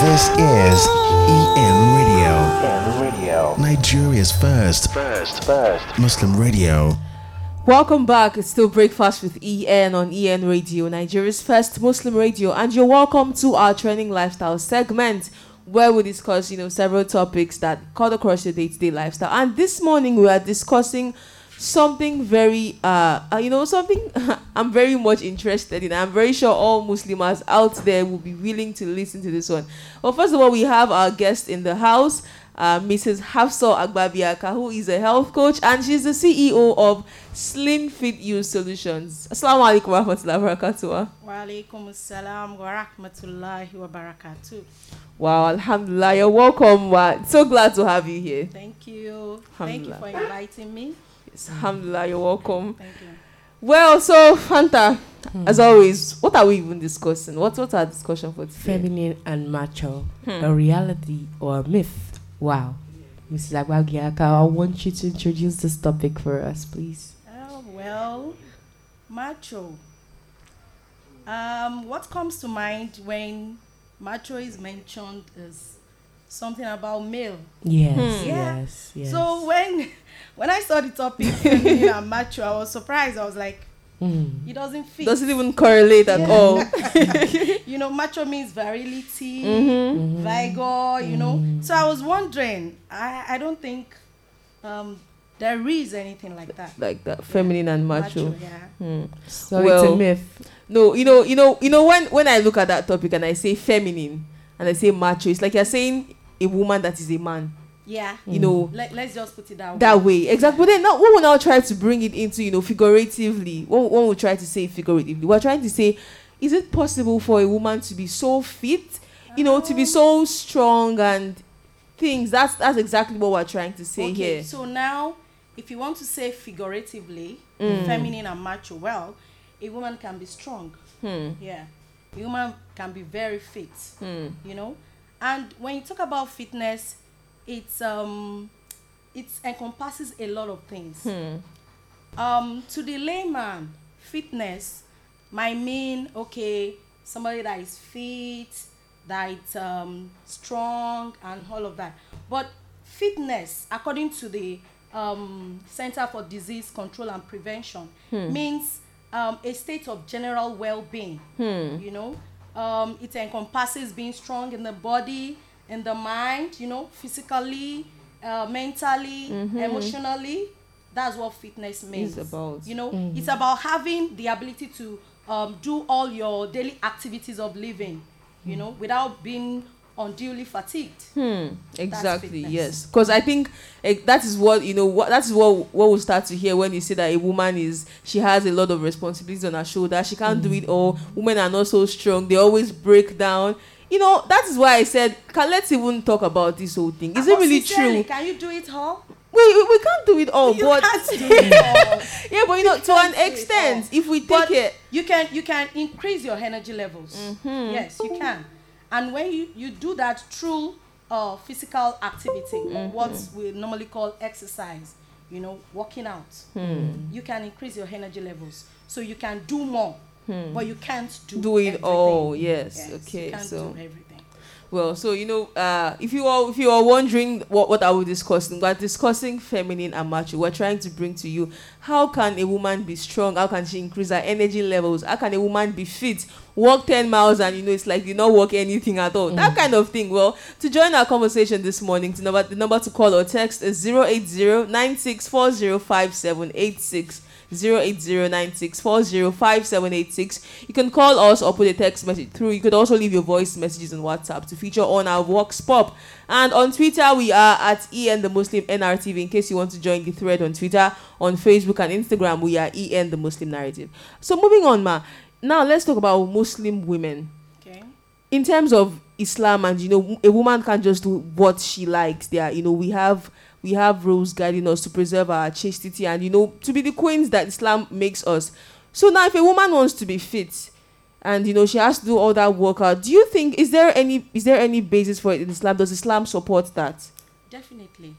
This is EN Radio. EN Radio. Nigeria's first. First. First. Muslim radio. Welcome back. It's still Breakfast with EN on EN Radio, Nigeria's first Muslim radio, and you're welcome to our training lifestyle segment where we discuss, you know, several topics that cut across your day-to-day lifestyle. And this morning we are discussing something very, uh, uh you know, something I'm very much interested in. I'm very sure all Muslims out there will be willing to listen to this one. Well, first of all, we have our guest in the house. Uh, Mrs. Hafsa Agbabiaka, who is a health coach and she's the CEO of Slim Fit You Solutions. Assalamu alaikum wa rahmatullahi wa barakatuh. Wa alaikum assalam wa rahmatullahi wa barakatuh. Wow, alhamdulillah, you're welcome. Wow. So glad to have you here. Thank you. Thank you for inviting me. Yes, alhamdulillah, you're welcome. Thank you. Well, so Fanta, as always, what are we even discussing? What what our discussion for today? feminine and macho, a reality or a myth. Wow. Mrs. Agbabiaka, I want you to introduce this topic for us, please. Oh, well, macho. Um, what comes to mind when macho is mentioned is something about male. Yes, Hmm. Yeah. yes, yes. So when when I saw the topic feminine and macho, I was surprised. I was like, Mm. it doesn't fit. Doesn't even correlate at all. you know, macho means virility, mm-hmm. vigor, you know. So I was wondering, I, I don't think um, there is anything like that. Like that, feminine and macho. yeah. Hmm. So it's Well- a myth. No, you know, you know, you know. When when I look at that topic and I say feminine and I say macho, it's like you're saying a woman that is a man. Yeah. You know, Let, let's just put it that way. that way exactly but then now we will now try to bring it into you know figuratively when, when we try to say figuratively we're trying to say is it possible for a woman to be so fit you know to be so strong and things that's that's exactly what we're trying to say okay, here So now, if you want to say figuratively, Mm. feminine and macho, well, a woman can be strong. hmm. Yeah. A woman can be very fit. Hmm. you know and when you talk about fitness it's um it encompasses a lot of things Hmm. um to the layman fitness might mean okay somebody that is fit that is um strong and all of that but fitness according to the um center for disease control and prevention means um a state of general well-being Hmm. you know um, it encompasses being strong in the body in the mind you know physically uh, mentally emotionally that's what fitness means It's about. you know it's about having the ability to um, do all your daily activities of living you know without being unduly fatigued Hmm. Exactly. Yes. Because I think eh, that is what you know. What that is what what we start to hear when you say that a woman is she has a lot of responsibilities on her shoulder. She can't do it all. Women are not so strong. They always break down. You know that is why I said, can let's even talk about this whole thing. Is it really true? can you do it all We, we we can't do it all. you but it all yeah, but you know to an can't do it extent, if we take but it. you can you can increase your energy levels Mm-hmm. yes you can and when you you do that through uh physical activity Mm-hmm. what we normally call exercise you know working out Hmm. you can increase your energy levels so you can do more but you can't do Hmm. Do it everything. all, yes, you okay, can't so- do everything Well, so you know, uh, if you are if you are wondering what what are we discussing, we're discussing feminine and macho. We're trying to bring to you how can a woman be strong? How can she increase her energy levels? How can a woman be fit? Walk ten miles and you know it's like you not walk anything at all. That kind of thing. Well, to join our conversation this morning, to number the number to call or text is 080-9640-5786. 08096405786. You can call us or put a text message through. You could also leave your voice messages on WhatsApp to feature on our Vox Pop. And on Twitter, we are at EN the Muslim NRTV in case you want to join the thread on Twitter. On Facebook and Instagram, we are EN the Muslim Narrative. So moving on, Ma. Now let's talk about Muslim women okay in terms of Islam and you know a woman can't just do what she likes there you know we have we have rules guiding us to preserve our chastity and you know to be the queens that Islam makes us. So now if a woman wants to be fit and you know she has to do all that workout do you think is there any is there any basis for it in Islam? Does Islam support that? Definitely.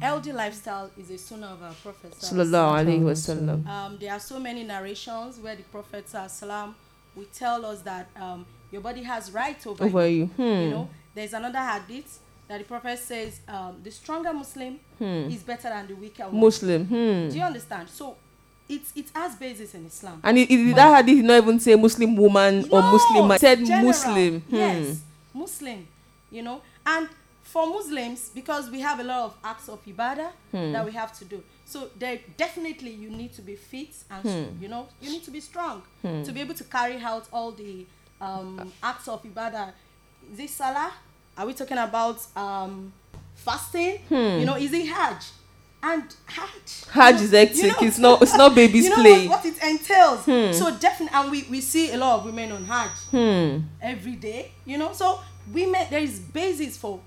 Healthy lifestyle is a sunnah of our prophet sallallahu alaihi wasallam. um, there are so many narrations where the prophet salam will tell us that um, your body has right over, over you. you. Hmm. you know there's another hadith that the prophet says um, the stronger muslim Hmm. is better than the weaker one Muslim. Hmm. do you understand so it it has basis in islam And it, it, that hadith did not even say Muslim woman or Muslim man. It said general. Muslim. Hmm. Yes, Muslim. You know, and for Muslims, because we have a lot of acts of ibadah Hmm. that we have to do. So there definitely you need to be fit and Hmm. you know you need to be strong to be able to carry out all the um, acts of ibadah. Is it salah? Are we talking about um, fasting? You know, is it hajj? And hajj. Hmm. Hajj is hectic. you know- It's not- it's not baby's you know play. What, what it entails. Hmm. So definitely, and we, we see a lot of women on hajj Hmm. every day you know so women there is basis for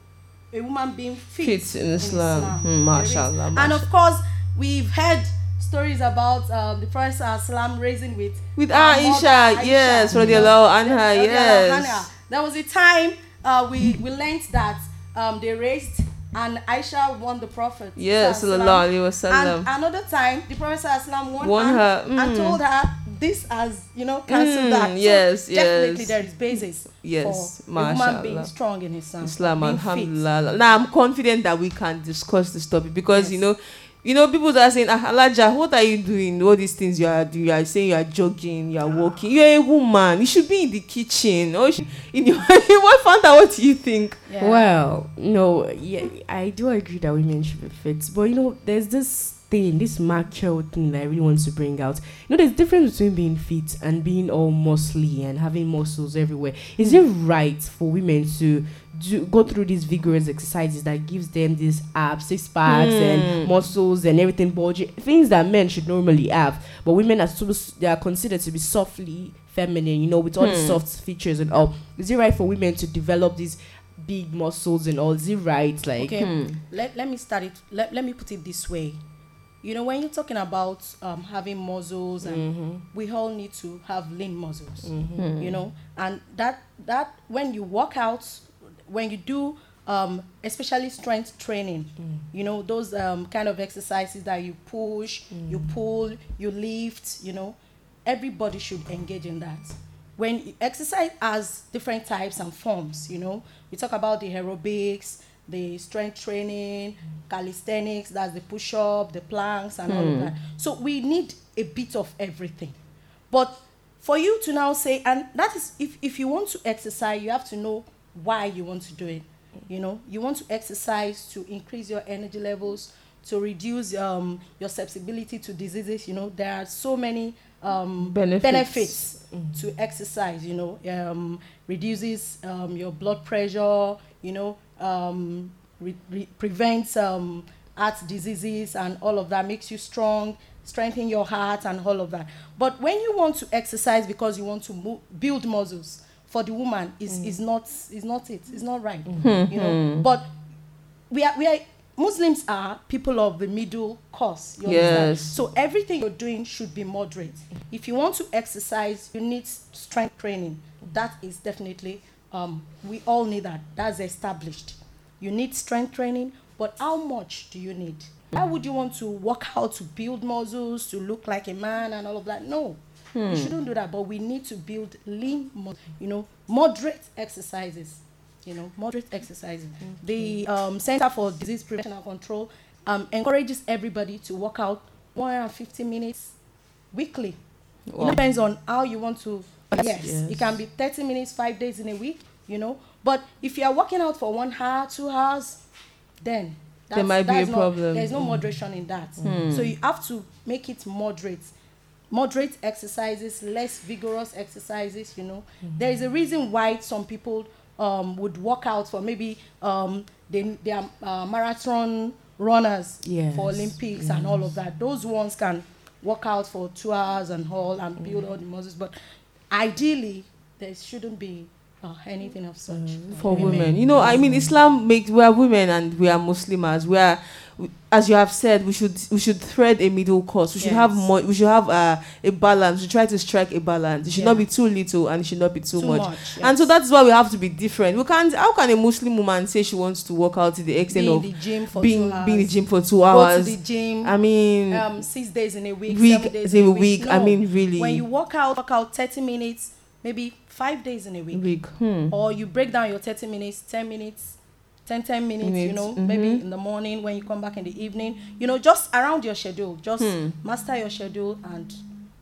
a woman being fit, Fit in Islam. Hmm, There is. mashallah, and of course we've heard stories about um, the prophet Islam raising with With our Aisha, yes, you know. radiallahu anha, yes. there was a time uh, we we learned that um, they raised and Aisha won the prophet Yes, sallallahu sallallahu wasallam. and another time the prophet Islam won, Won and, her, and mm. told her this as you know cancelled Mm, that So yes, definitely yes. there is basis Yes, for a woman being strong in Islam. Islam, alhamdulillah. Now I'm confident that we can discuss this topic because Yes. you know, you know, people are saying, ah, Alaja, what are you doing? All these things you are doing, you are saying you are jogging, you are walking. You're a woman. You should be in the kitchen or you should- in your. what Fanta? What do you think? Yeah. Well, no, yeah, I do agree that women should be fit, but you know, there's this thing, this macho thing that I really want to bring out. You know, there's difference between being fit and being all muscly and having muscles everywhere. Is it right for women to do go through these vigorous exercises that gives them these abs, six packs, and muscles and everything, bulging things that men should normally have, but women are supposed they are considered to be softly feminine, you know, with all the Hmm. soft features and all. Is it right for women to develop these big muscles and all? Is it right? Like, Okay. Hmm. Let, let me start it. Let, let me put it this way. You know, when you're talking about um, having muscles, and Mm-hmm. we all need to have lean muscles. Hmm. You know, and that that when you work out, when you do, um, especially strength training, you know, those um, kind of exercises that you push, you pull, you lift. You know, everybody should engage in that. When you- exercise has different types and forms, you know, we talk about the aerobics, the strength training, calisthenics, that's the push up, the planks, and all of that. So we need a bit of everything. But for you to now say, and that is if, if you want to exercise, you have to know why you want to do it. You know, you want to exercise to increase your energy levels, to reduce um, your susceptibility to diseases. You know, there are so many um, Benefits. benefits to exercise. You know, um, reduces um, your blood pressure. You know, um, re- re- prevents um, heart diseases and all of that. Makes you strong, strengthen your heart and all of that. But when you want to exercise because you want to mo- build muscles for the woman, is mm. is not is not it. It's not right. Mm-hmm. You know, mm-hmm. but we are we are Muslims are people of the middle course. You? Yes. So everything you're doing should be moderate. If you want to exercise, you need strength training. That is definitely um, we all need that. That's established. You need strength training, but how much do you need? Why would you want to work out to build muscles, to look like a man and all of that? No. You shouldn't do that, but we need to build lean, you know, moderate exercises you know, moderate exercises. The um, Center for Disease Prevention and Control um, encourages everybody to work out 150 minutes weekly. Wow. It depends on how you want to. Yes, Yes. it can be 30 minutes, five days in a week, you know. But if you are working out for one hour, two hours, then There might be a not- problem. There's no moderation in that. So you have to make it moderate moderate exercises, less vigorous exercises. You know, there is a reason why some people um, would work out for maybe um, they they are uh, marathon runners Yes, for Olympics and all of that. Those ones can work out for two hours and all and build all the muscles. But ideally, there shouldn't be uh, anything of such for women. You know, I mean, Islam makes we are women and we are Muslims. We are, we- as you have said, we should we should thread a middle course. We should have more. We should have uh, a balance. We try to strike a balance. It should not be too little and it should not be too, Too much. much, And so that's why we have to be different. We can't. How can a Muslim woman say she wants to work out to the extent of the gym for being two hours. being in the gym for two Go to the gym. I mean, um, six days in a week, week seven days in a week. I No. mean, really. when you work out, work out 30 minutes maybe five days in a week, Week. Hmm. or you break down your 30 minutes 10 minutes 10 10 minutes, you know maybe mhm. in the morning when you come back in the evening you know just around your schedule just Hmm. master your schedule and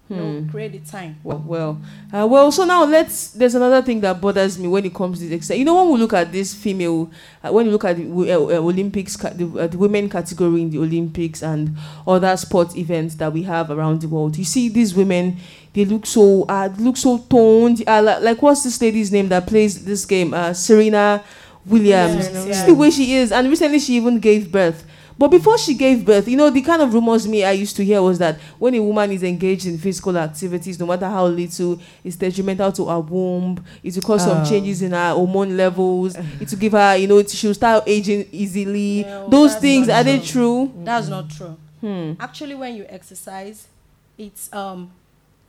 you know create the time Well, well, uh, well. So now let's. There's another thing that bothers me when it comes to this. You know, when we look at this female, uh, when you look at the uh, uh, Olympics, the, uh, the women category in the Olympics and other sport events that we have around the world, you see these women. They look so, uh, look so toned. Uh, like, what's this lady's name that plays this game? Uh, Serena Williams. See yeah. the way she is, and recently she even gave birth. But before she gave birth, you know, the kind of rumors me I used to hear was that when a woman is engaged in physical activities, no matter how little, it's detrimental to her womb. It will cause some Oh. changes in her hormone levels. It will give her, you know, it- she'll start aging easily. No, Those things are they true. true? that's not true Hmm. actually when you exercise it's um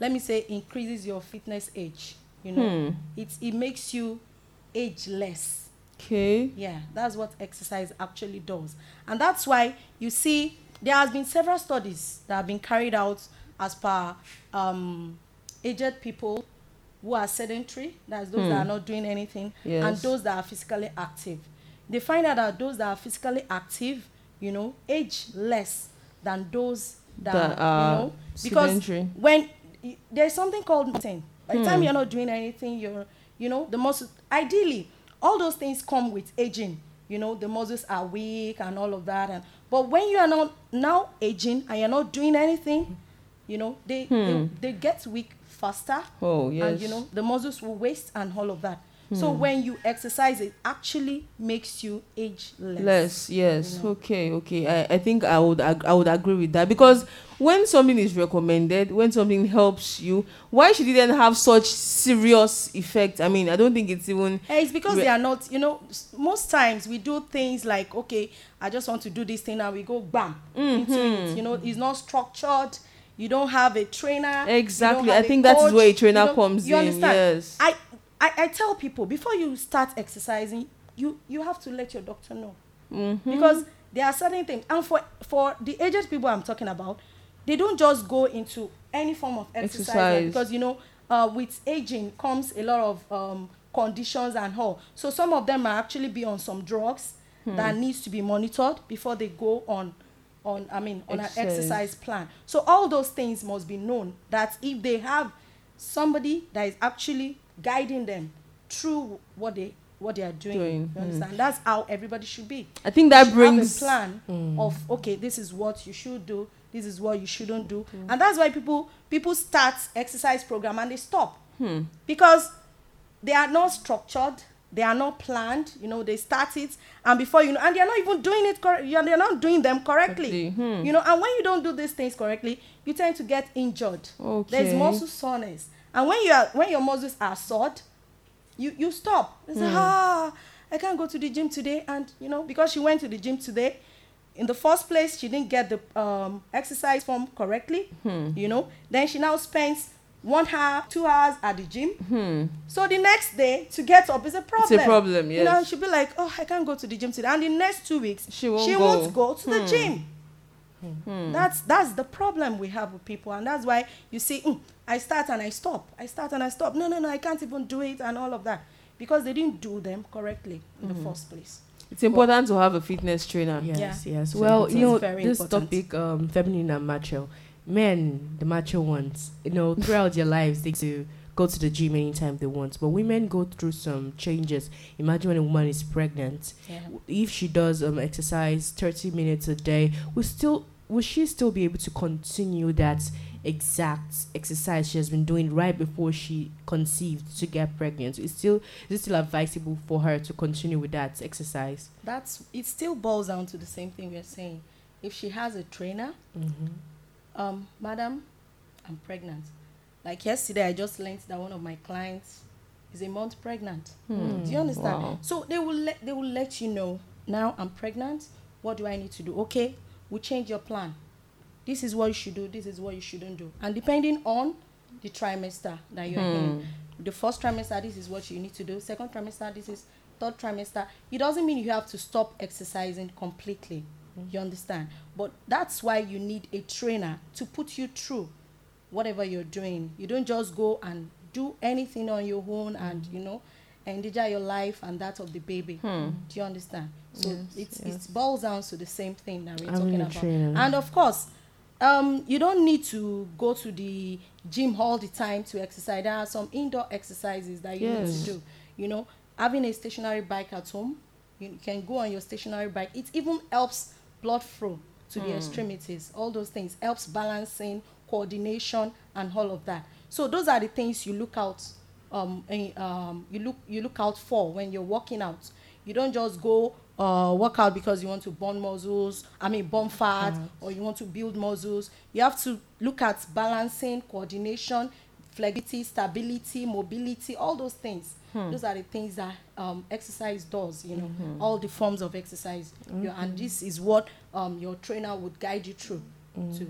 let me say increases your fitness age you know Hmm. it it makes you age less Okay. Yeah, that's what exercise actually does. And that's why you see there has been several studies that have been carried out as per um, aged people who are sedentary, that's those that are not doing anything, and those that are physically active. They find out that those that are physically active, you know, age less than those that, That are you know, because sedentary. when there's something called muscle. By the time Hmm. you're not doing anything, you're, you know, the muscles, Ideally, all those things come with aging. You know, the muscles are weak and all of that. And but when you are not now aging and you're not doing anything, you know, they they, they get weak faster. Oh yes. And you know, the muscles will waste and all of that. So when you exercise, it actually makes you age less. less yes you know. okay okay I, I think i would ag- i would agree with that because when something is recommended when something helps you why should it then have such serious effect i mean i don't think it's even Eh, it's because Re- they are not, you know, s- most times we do things like, okay, I just want to do this thing and we go bam Mm-hmm. it. You know, it's not structured. You don't have a trainer. Exactly. i think that is where a trainer comes you in, Understand? yes. I, I, I tell people before you start exercising, you, you have to let your doctor know. Mm-hmm. Because there are certain things. And for, for the aged people I'm talking about, they don't just go into any form of exercise. Exercise. because, you know, uh, with aging comes a lot of um, conditions and all. So some of them are actually be on some drugs Hmm. that needs to be monitored before they go on on I mean on Exercise. an exercise plan. So all those things must be known that if they have somebody that is actually guiding them through what they what they are doing, Doing, you hmm. understand? That's how everybody should be. i think that brings plan of okay this is what you should do this is what you shouldn't do. And that's why people people start exercise program and they stop. Hmm. because they are not structured they are not planned you know they start it and before you know and they're not even doing it correct they're not doing them correctly. Hmm. you know and when you don't do these things correctly you tend to get injured. There's muscle soreness and when you are when your muscles are sore you you stop. You say ah i can't go to the gym today. And you know because she went to the gym today in the first place she didn't get the um, exercise form correctly you know. Then she now spends one hour two hours at the gym. So the next day to get up is a problem It's a problem, yes. you know she'll be like oh i can't go to the gym today. And the next two weeks She won't she go. won't go. to the gym that's that's the problem we have with people and that's why you see "Mm, i start and i stop. I start and i stop. No no no i can't even do it and all of that. Because they didn't do them correctly in the first place. It's important to have a fitness trainer. Yes, yes. So Well, you know, very this important. topic, um, feminine and macho, men, the macho ones, you know, throughout their lives, they to go to the gym anytime they want. But women go through some changes. Imagine when a woman is pregnant, yeah. If she does um exercise 30 minutes a day, will still will she still be able to continue that exact exercise she has been doing right before she conceived to get pregnant? Is still is it still advisable for her to continue with that exercise? that's it still boils down to the same thing we're saying if she has a trainer Mm-hmm. um madam i'm pregnant like yesterday i just learned that one of my clients is a month pregnant do you understand Wow. so they will let they will let you know now i'm pregnant what do i need to do okay we change your plan. This is what you should do this is what you shouldn't do. And depending on the trimester that you're in. The first trimester this is what you need to do. Second trimester this is third trimester. It doesn't mean you have to stop exercising completely. You understand? But that's why you need a trainer to put you through whatever you're doing. You don't just go and do anything on your own and you know endanger your life and that of the baby. Hmm. Do you understand? So Yes, it's yes. it boils down to the same thing that we're Having talking about. trainer. And of course, um, you don't need to go to the gym all the time to exercise. There are some indoor exercises that you need to do. You know, having a stationary bike at home, you can go on your stationary bike. It even helps blood flow to the extremities. All those things helps balancing, coordination, and all of that. So those are the things you look out. Um, eh, um, you look you look out for when you're working out. You don't just go uh, work out because you want to burn muscles. I mean, burn fat, or you want to build muscles. You have to look at balancing, coordination, flexibility, stability, mobility, all those things. Those are the things that um, exercise does. You know, all the forms of exercise. You- and this is what um, your trainer would guide you through. To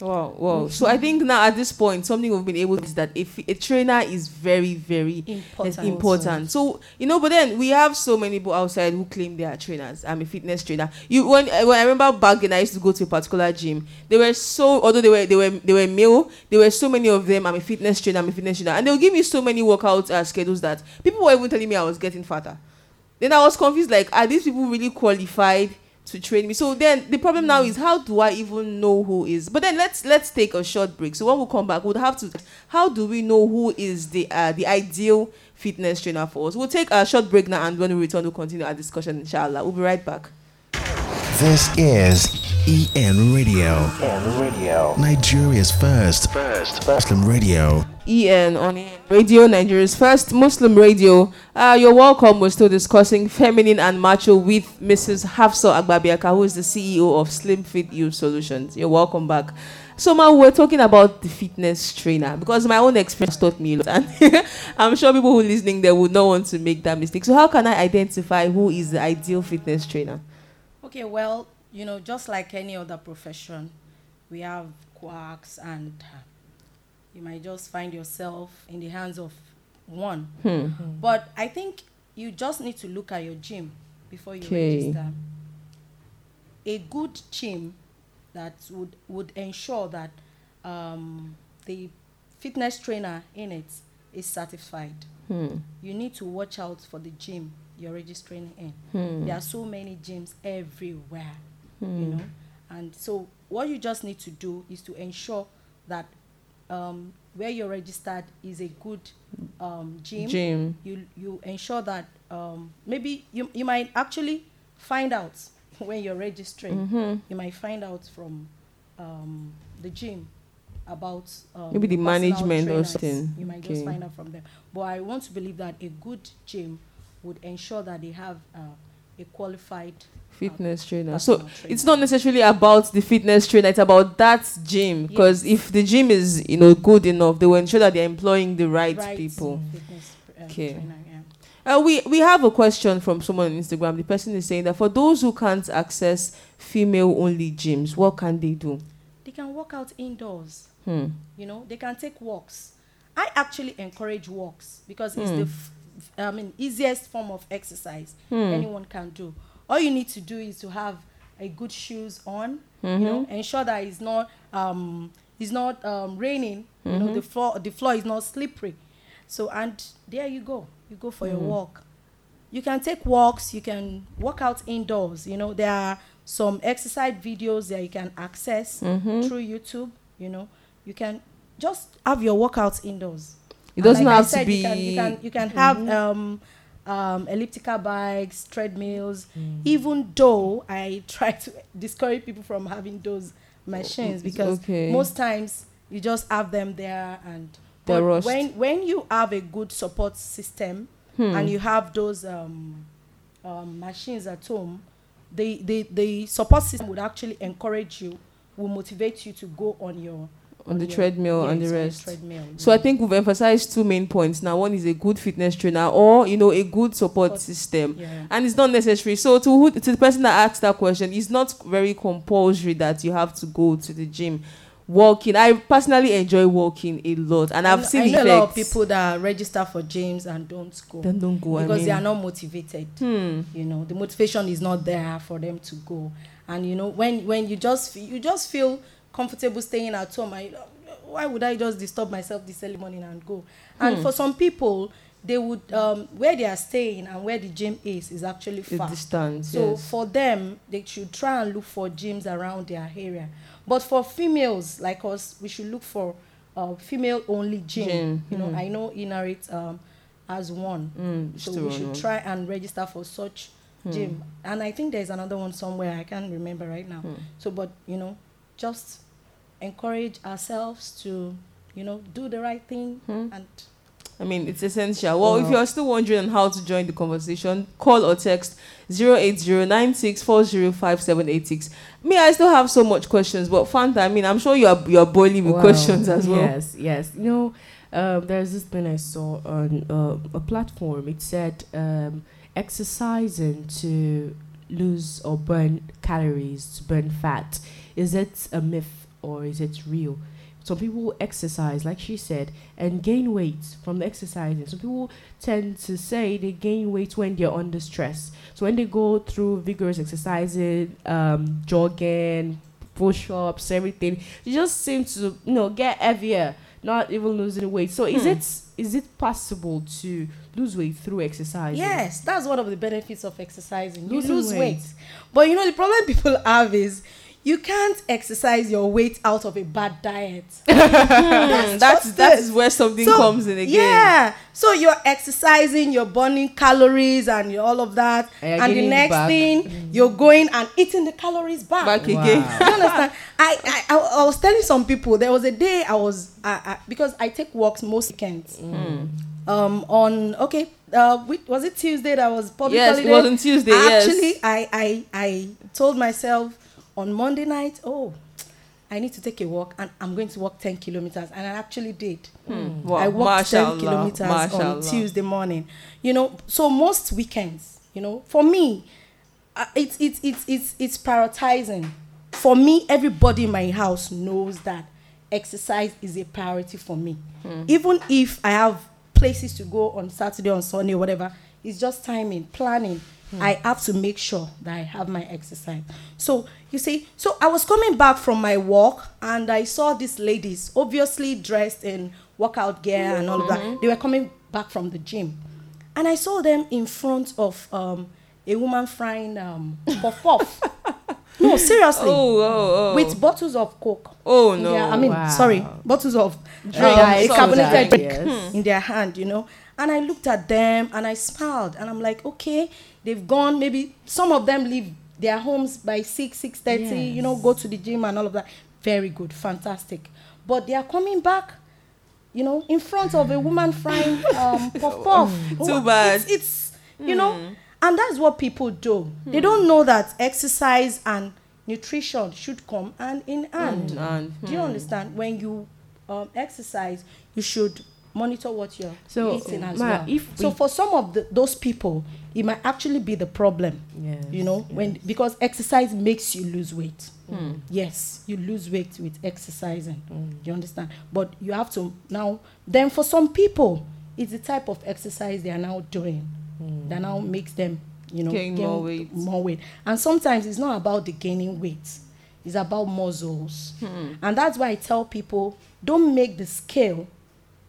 Wow, wow. So I think now at this point, something we've been able to is that if a trainer is very, very important. important. So you know, but then we have so many people outside who claim they are trainers. I'm a fitness trainer. You when uh, when I remember back then, I used to go to a particular gym. They were so although they were they were they were male, there were so many of them. I'm a fitness trainer. I'm a fitness trainer, and they'll give me so many workout uh, schedules that people were even telling me I was getting fatter. Then I was confused. Like, are these people really qualified? To train me. So then the problem now is how do I even know who is? But then let's let's take a short break. So when we come back, we'll have to. How do we know who is the uh, the ideal fitness trainer for us? We'll take a short break now, and when we return, we'll continue our discussion. Inshallah, we'll be right back. This is EN Radio. EN Radio. Nigeria's first. First. Muslim radio. EN on EN Radio, Nigeria's first Muslim radio. Uh, you're welcome. We're still discussing feminine and macho with Mrs. Hafsa Agbabiaka, who is the CEO of Slim Fit Youth Solutions. You're welcome back. So, Ma, we're talking about the fitness trainer because my own experience taught me a lot, and I'm sure people who are listening there would not want to make that mistake. So, how can I identify who is the ideal fitness trainer? Okay, well, you know, just like any other profession, we have quacks, and uh, you might just find yourself in the hands of one. Hmm. But I think you just need to look at your gym before you Okay. register. A good gym that would would ensure that um, the fitness trainer in it is certified. Hmm. You need to watch out for the gym you're registering in. Hmm. There are so many gyms everywhere, Hmm. you know. And so what you just need to do is to ensure that um, where you're registered is a good um, gym. Gym. You you ensure that um, maybe you you might actually find out when you're registering. Mm-hmm. You might find out from um, the gym about um, Maybe the management or trainers. something. You might Okay. just find out from them. But I want to believe that a good gym would ensure that they have uh, a qualified fitness trainer. So trainer. it's not necessarily about the fitness trainer; it's about that gym. Because Yes. if the gym is, you know, good enough, they will ensure that they're employing the right, people. uh, Okay. Yeah. Uh, we we have a question from someone on Instagram. The person is saying that for those who can't access female-only gyms, what can they do? They can work out indoors. Hmm. You know, they can take walks. I actually encourage walks because it's the f- I mean easiest form of exercise hmm. anyone can do. All you need to do is to have a good shoes on. You mm-hmm. know, ensure that it's not um it's not um raining. You know, the mm-hmm. floor the floor is not slippery. So and there you go. You go for your mm-hmm. walk. You can take walks. You can walk out indoors. You know, there are some exercise videos that you can access through YouTube. You know, you can just have your workouts indoors. It doesn't like have to be. You can you can, you can have um, um, elliptical bikes, treadmills. Even though I try to discourage people from having those machines because Okay. most times you just have them there and but rushed. when when you have a good support system Hmm. and you have those um, um, machines at home, the, the the support system would actually encourage you, will motivate you to go on your On the your- treadmill and the rest. treadmill. So I think we've emphasized two main points. Now, one is a good fitness trainer, or you know, a good support system. yeah. and it's not necessary. So to who, to the person that asked that question, it's not very compulsory that you have to go to the gym. Walking, I personally enjoy walking a lot, and I've I seen know, I know a lot of people that register for gyms and don't go then don't go. because I mean, they are not motivated. Hmm. you know the motivation is not there for them to go and you know when when you just you just feel comfortable staying at home know, why would I just disturb myself this early morning and go? And for some people, they would um, where they are staying and where the gym is is actually far. distance. So yes. for them, they should try and look for gyms around their area. But for females like us, we should look for uh, female-only gym. Gym, You know, mm. I know Inarit um, has one, Mm, so we should one. try and register for such Hmm. gym. And I think there's another one somewhere I can't remember right now. Hmm. So, but you know, just encourage ourselves to, you know, do the right thing Hmm. and I mean, it's essential. Well, if you're still wondering on how to join the conversation, call or text 08096405786. Me, I still have so much questions, but Fanta, I mean, I'm sure you're you're boiling with Wow. questions as well. Yes, yes. You know, um, there's this thing I saw on uh, a platform. It said um, exercising to lose or burn calories, to burn fat. Is it a myth or is it real? Some people exercise, like she said, and gain weight from the exercising. Some people tend to say they gain weight when they're under stress. So when they go through vigorous exercising, um, jogging, push-ups, everything, they just seem to you know get heavier, not even losing weight. So is Hmm. it is it possible to lose weight through exercising? Yes, that's one of the benefits of exercising. You lose weight. weight. But you know, the problem people have is you can't exercise your weight out of a bad diet. Hmm, that's just that it. is where something So, comes in again. Yeah. So you're exercising, you're burning calories and all of that. And And the next back. thing, you're going and eating the calories back. Back Wow. again. you understand? I, I I was telling some people there was a day I was I, I, because I take walks most weekends. Mm. Um, on okay, uh, we, was it Tuesday that was public Yes, it was on Tuesday, yes. Actually, I I I told myself on Monday night, oh, I need to take a walk, and I'm going to walk ten kilometers, and I actually did. Hmm. Hmm. Wow. I walked Mashallah, ten kilometers on. Tuesday morning. You know, so most weekends, you know, for me, uh, it's it's it's it's it's prioritizing. For me, everybody in my house knows that exercise is a priority for me. Hmm. Even if I have places to go on Saturday, on Sunday, whatever, it's just timing, planning. I have to make sure that I have my exercise. So you see, so I was coming back from my walk and I saw these ladies, obviously dressed in workout gear and all of that. They were coming back from the gym, and I saw them in front of um, a woman frying um, puff puff. no, seriously, Oh, oh, oh. with bottles of coke. oh no. their- I mean, Wow. sorry, bottles of a soda, carbonated drink yes. in their hand, you know. And I looked at them and I smiled and I'm like, okay, they've gone. Maybe some of them leave their homes by six, six thirty. You know, go to the gym and all of that. Very good, fantastic. But they are coming back. You know, in front of a woman frying um, puff puff. Too bad. It's, it's you know, and that's what people do. They don't know that exercise and nutrition should come hand in hand. And, Do you understand? When you um, exercise, you should monitor what you're So, eating as Ma, well. if so for some of the, those people, it might actually be the problem. Yes, You know, when because exercise makes you lose weight. Hmm. Yes, you lose weight with exercising. Mm. You understand? But you have to now. Then for some people, it's the type of exercise they are now doing that now makes them, you know, Gain more weight. More weight. And sometimes it's not about the gaining weight. It's about muscles. Hmm. And that's why I tell people don't make the scale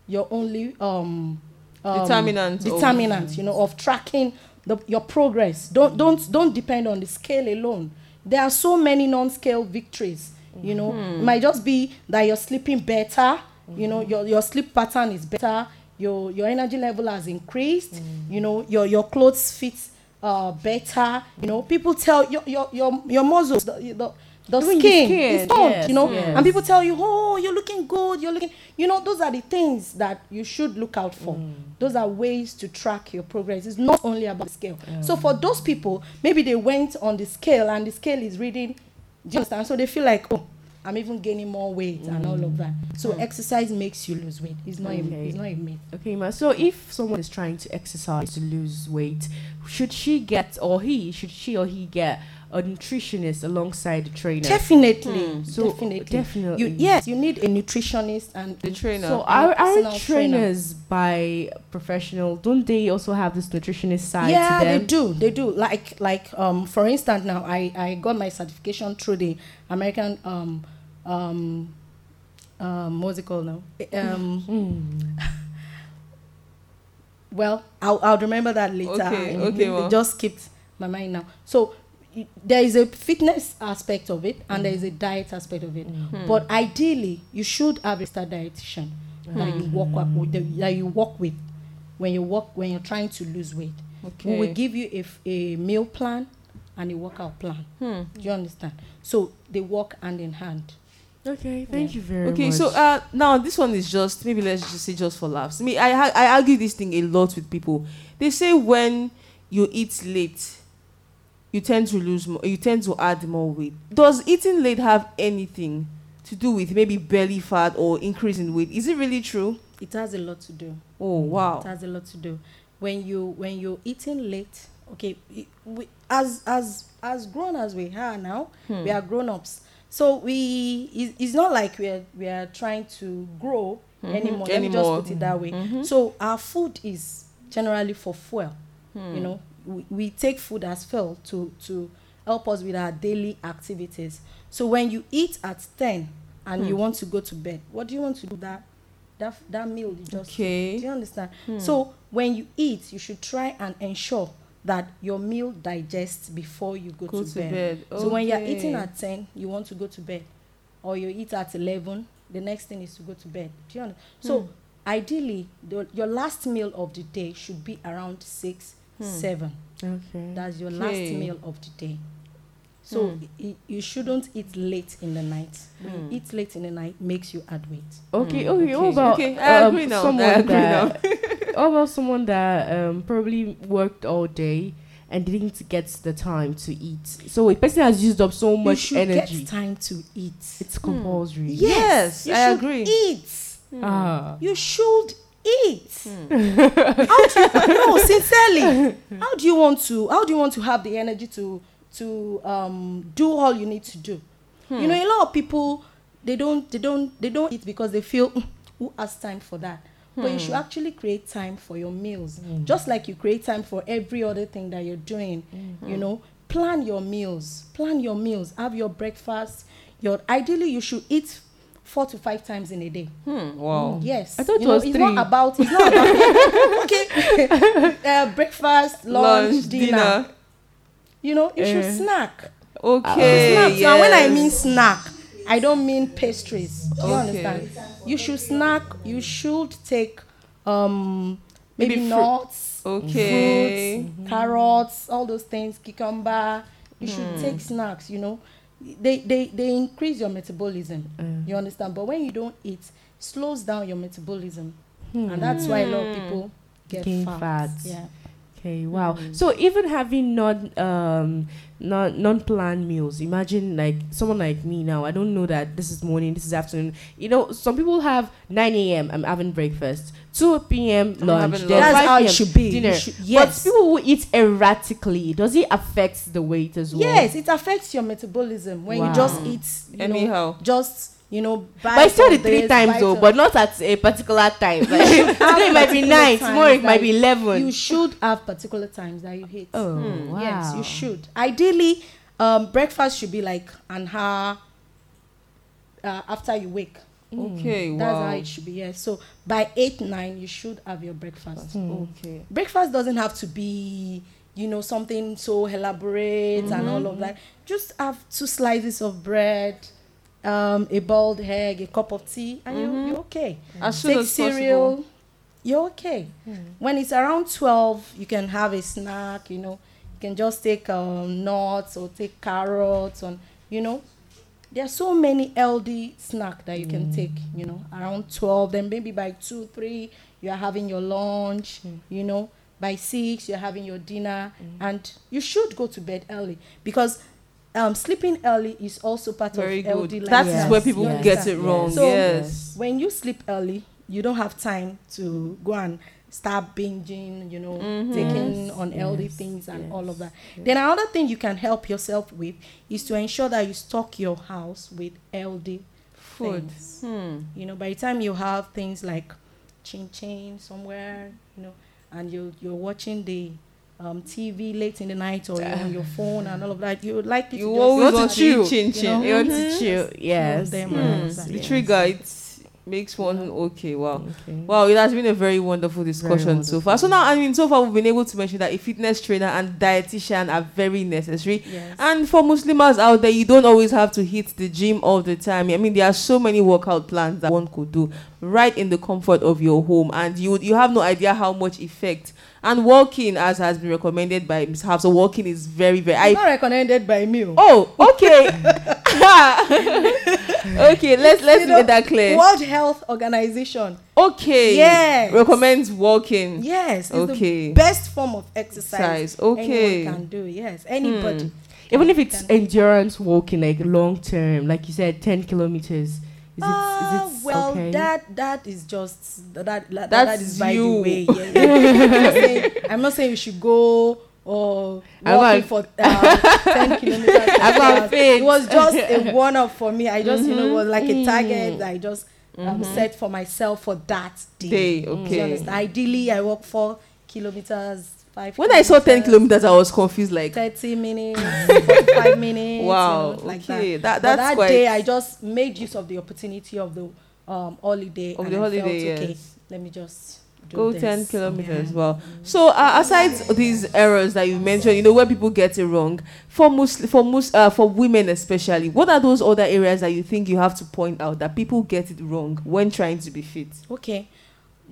your only um, um Determinant of- determinant you know of tracking the, your progress. Don't don't don't depend on the scale alone. There are so many non-scale victories you know. It might just be that you're sleeping better you know your, your sleep pattern is better your your energy level has increased you know your your clothes fit uh better you know. People tell your your your, your muscles the, the, the skin, skin, is toned, yes, you know? yes. and people tell you oh you're looking good you're looking you know those are the things that you should look out for. Mm. Those are ways to track your progress. It's not only about the scale. Mm. So for those people maybe they went on the scale and the scale is reading do you understand? So they feel like oh i'm even gaining more weight and all of mm. that. So exercise makes you lose weight. It's not a, Okay. it's not a myth. Okay, ma. So if someone is trying to exercise to lose weight, should she get or he should she or he get a nutritionist alongside the trainer? definitely Hmm. So, definitely definitely. you yes you need a nutritionist and The trainer. So and are, a are personal trainer. trainers by professional? Don't they also have this nutritionist side yeah to them? they do they do like like um for instance now i i got my certification through the american um um um, what's it called now? Um, Hmm. well, I'll, I'll remember that later. Okay, okay, well. just skipped my mind now. So y- there is a fitness aspect of it, and there is a diet aspect of it. Hmm. But ideally, you should have a star dietitian that you work up with, that you work with when you work when you're trying to lose weight. Okay. We will give you a meal plan and a workout plan. Hmm. Do you understand? So they work hand in hand. Okay, thank you very Okay, much. Okay, so uh, now this one is just maybe let's just say just for laughs. Me, I I argue this thing a lot with people. They say when you eat late, you tend to lose more. You tend to add more weight. Does eating late have anything to do with maybe belly fat or increase in weight? Is it really true? It has a lot to do. Oh wow. It has a lot to do. When you when you're eating late, okay, we, as as as grown as we are now, Hmm. we are grown ups. So we it, it's not like we are we are trying to grow Mhm. anymore. Let me just put it that way. Mhm. So our food is generally for fuel. Hmm. You know, we, we take food as fuel to to help us with our daily activities. So when you eat at ten and you Hmm. want to go to bed, what do you want to do that that that meal you just do Okay. you understand? Hmm. So when you eat, you should try and ensure that your meal digests before you go, Go to, to bed. bed. So when you're eating at 10, you want to go to bed. Or you eat at 11, the next thing is to go to bed. Do you understand? So Hmm. ideally, the, your last meal of the day should be around 6, Hmm. 7. okay. That's your Okay. last meal of the day. So Hmm. i- you shouldn't eat late in the night. When Hmm. eat late in the night, makes you add weight. Okay, Mm, okay. What okay. about Okay, I um, agree now. I someone agree that, what about someone that um, probably worked all day and didn't get the time to eat? So a person has used up so you much should energy. get time to eat. It's compulsory. Yes, you I should agree. Eat. Ah. You should eat. Hmm. How do you, no, sincerely. How do you want to? How do you want to have the energy to to um, do all you need to do? You know, a lot of people they don't they don't they don't eat because they feel "Mm, who has time for that. But you should actually create time for your meals, just like you create time for every other thing that you're doing. You know, plan your meals. Plan your meals. Have your breakfast. Your ideally you should eat four to five times in a day. Hmm. Wow. Yes. I thought it you know, was it's three. not about it's not about okay. uh, breakfast, lunch, Lunch, dinner. dinner. You know, you should Eh. snack. Okay. snack. yes. Now when I mean snack, I don't mean pastries. Do you Okay. understand? You should snack, you should take um maybe, Maybe nuts, Okay. fruits, carrots, all those things, cucumber. You should Hmm. take snacks, you know. They they they increase your metabolism. Mm. You understand? But when you don't eat, slows down your metabolism. And that's why a lot of people get Gain fat. fat. Yeah. Okay, wow. So even having not um non non planned meals, imagine like someone like me now. I don't know that this is morning, this is afternoon. You know, some people have nine a.m. I'm having breakfast, two p.m. Lunch, then lunch. That's 5 how it should be. Dinner. should- But people who eat erratically, does it affect the weight as well? Yes, it affects your metabolism when you just eat you know, Anyhow. just you know. But I said it three this, times though, but not at a particular time. Like, today it might be particular nine, times tomorrow it might be eleven. You should have particular times that you hit. oh Hmm, wow! Yes, you should. Ideally, um, breakfast should be like an hour uh, after you wake. Okay. That's wow. how it should be. Yes. So by eight nine, you should have your breakfast. Okay. breakfast doesn't have to be you know something so elaborate and all of that just have two slices of bread um a boiled egg a cup of tea and you're, you're okay. As take cereal possible. you're okay. When it's around 12 you can have a snack you know. You can just take um, nuts or take carrots and you know. There are so many healthy snack that you can take you know. Around 12 then maybe by 2 3 you are having your lunch you know. By 6 you're having your dinner and you should go to bed early because um, sleeping early is also part Very of healthy good. That is lifestyle. where people You get it wrong. So- yes. when you sleep early you don't have time to go and start binging you know Mm-hmm. taking unhealthy things and all of that then another thing you can help yourself with is to ensure that you stock your house with healthy Food. Hmm. you know by the time you have things like chin chin somewhere you know and you you're watching the um, TV late in the night or on your phone and all of that you would like You always want to eat chin chin. know? You want to chill? Yes. all. The trigger. It's makes one okay wow Okay. wow it has been a very wonderful discussion so far so now i mean so far we've been able to mention that a fitness trainer and dietitian are very necessary Yes. and for muslims out there you don't always have to hit the gym all the time i mean there are so many workout plans that one could do right in the comfort of your home and you you have no idea how much effect and walking as has been recommended by ms Hafsa, so walking is very very It's i not recommended by me. oh. oh okay okay let's let's You know, make that clear World Health Organization. okay Yes. recommends walking Yes. Okay. the best form of exercise. Exercise, okay. Anyone can do. Yes. Anybody. Hmm. Even if it's endurance walking, like long term, like you said, ten kilometers. Is it, Ah, is it well, okay? that that is just that that, that, That's that is by you. the way. Yeah, yeah. I'm, not saying, I'm not saying you should go or I'm walking for uh, ten kilometers. It was just a one off for me. I just you know was like Mm-hmm. a target. I just um, set for myself for that day. day okay? Ideally, I walk four kilometers. Five. when i saw 10 kilometers i was confused like 30 minutes, 45 minutes. Wow, you know, like okay, that. that- that's that day, I just made use of the opportunity of the um, holiday. Of and the I holiday, felt, okay, yes. let me just do go this. 10 kilometers Yeah. well so uh, aside these errors that you mentioned you know where people get it wrong for Muslim, for mus- uh, for women especially what are those other areas that you think you have to point out that people get it wrong when trying to be fit Okay.